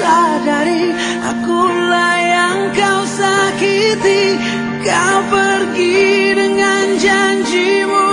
sadari Akulah yang kau sakiti. Kau pergi dengan janjimu.